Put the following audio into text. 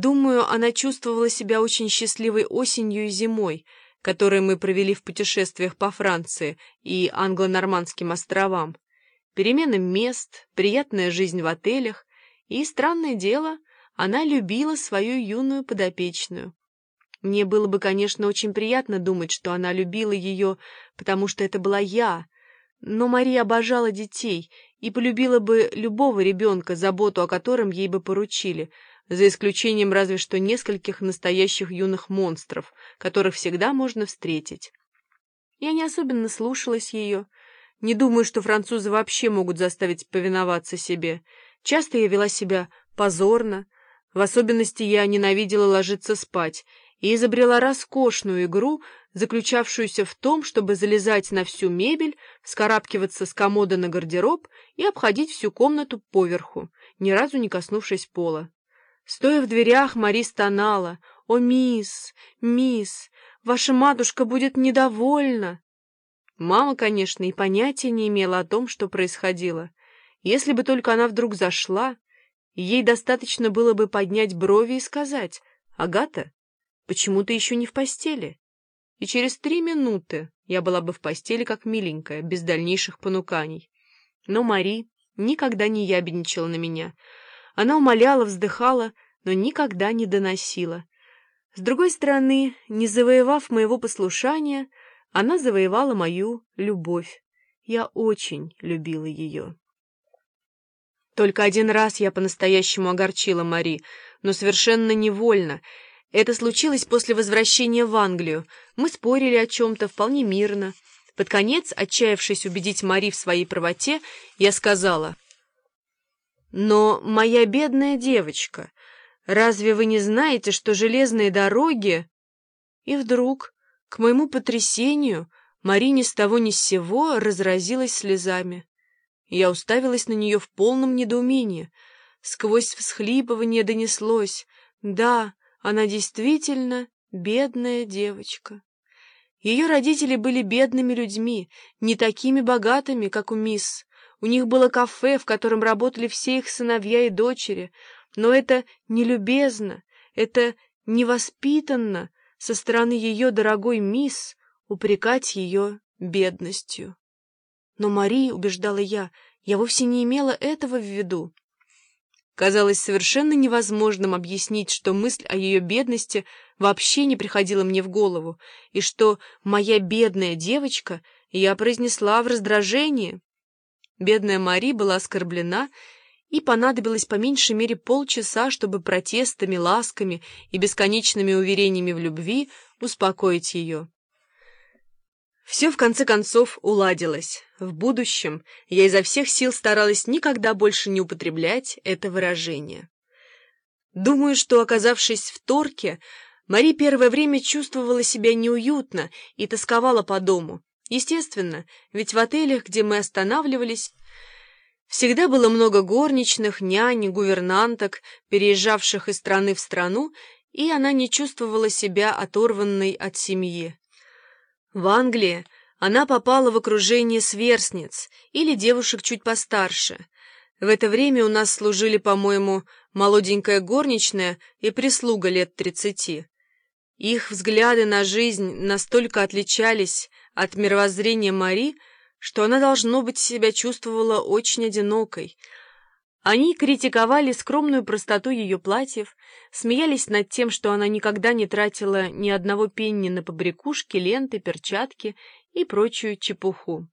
Думаю, она чувствовала себя очень счастливой осенью и зимой, которые мы провели в путешествиях по Франции и англо-нормандским островам. Перемена мест, приятная жизнь в отелях и, странное дело, она любила свою юную подопечную. Мне было бы, конечно, очень приятно думать, что она любила ее, потому что это была я, но Мария обожала детей и полюбила бы любого ребенка, заботу о котором ей бы поручили — за исключением разве что нескольких настоящих юных монстров, которых всегда можно встретить. Я не особенно слушалась ее. Не думаю, что французы вообще могут заставить повиноваться себе. Часто я вела себя позорно. В особенности я ненавидела ложиться спать и изобрела роскошную игру, заключавшуюся в том, чтобы залезать на всю мебель, скарабкиваться с комода на гардероб и обходить всю комнату поверху, ни разу не коснувшись пола. Стоя в дверях, Мари стонала. «О, мисс, мисс, ваша матушка будет недовольна!» Мама, конечно, и понятия не имела о том, что происходило. Если бы только она вдруг зашла, ей достаточно было бы поднять брови и сказать «Агата, почему ты еще не в постели?» И через три минуты я была бы в постели как миленькая, без дальнейших понуканий. Но Мари никогда не ябедничала на меня — она умоляла, вздыхала, но никогда не доносила. С другой стороны, не завоевав моего послушания, она завоевала мою любовь. Я очень любила ее. Только один раз я по-настоящему огорчила Мари, но совершенно невольно. Это случилось после возвращения в Англию. Мы спорили о чем-то вполне мирно. Под конец, отчаявшись убедить Мари в своей правоте, я сказала — но, моя бедная девочка, разве вы не знаете, что железные дороги... И вдруг, к моему потрясению, Марине с того ни с сего разразилась слезами. Я уставилась на нее в полном недоумении. Сквозь всхлипывание донеслось. Да, она действительно бедная девочка. Ее родители были бедными людьми, не такими богатыми, как у мисс. У них было кафе, в котором работали все их сыновья и дочери, но это нелюбезно, это невоспитанно со стороны ее дорогой мисс упрекать ее бедностью. Но Мари, убеждала я, я вовсе не имела этого в виду. Казалось совершенно невозможным объяснить, что мысль о ее бедности вообще не приходила мне в голову, и что «моя бедная девочка» я произнесла в раздражении. Бедная Мари была оскорблена, и понадобилось по меньшей мере полчаса, чтобы протестами, ласками и бесконечными уверениями в любви успокоить ее. Все, в конце концов, уладилось. В будущем я изо всех сил старалась никогда больше не употреблять это выражение. Думаю, что, оказавшись в Торке, Мари первое время чувствовала себя неуютно и тосковала по дому. Естественно, ведь в отелях, где мы останавливались, всегда было много горничных, нянь, гувернанток, переезжавших из страны в страну, и она не чувствовала себя оторванной от семьи. В Англии она попала в окружение сверстниц или девушек чуть постарше. В это время у нас служили, по-моему, молоденькая горничная и прислуга лет тридцати. Их взгляды на жизнь настолько отличались от мировоззрения Мари, что она, должно быть, себя чувствовала очень одинокой. Они критиковали скромную простоту ее платьев, смеялись над тем, что она никогда не тратила ни одного пенни на побрякушки, ленты, перчатки и прочую чепуху.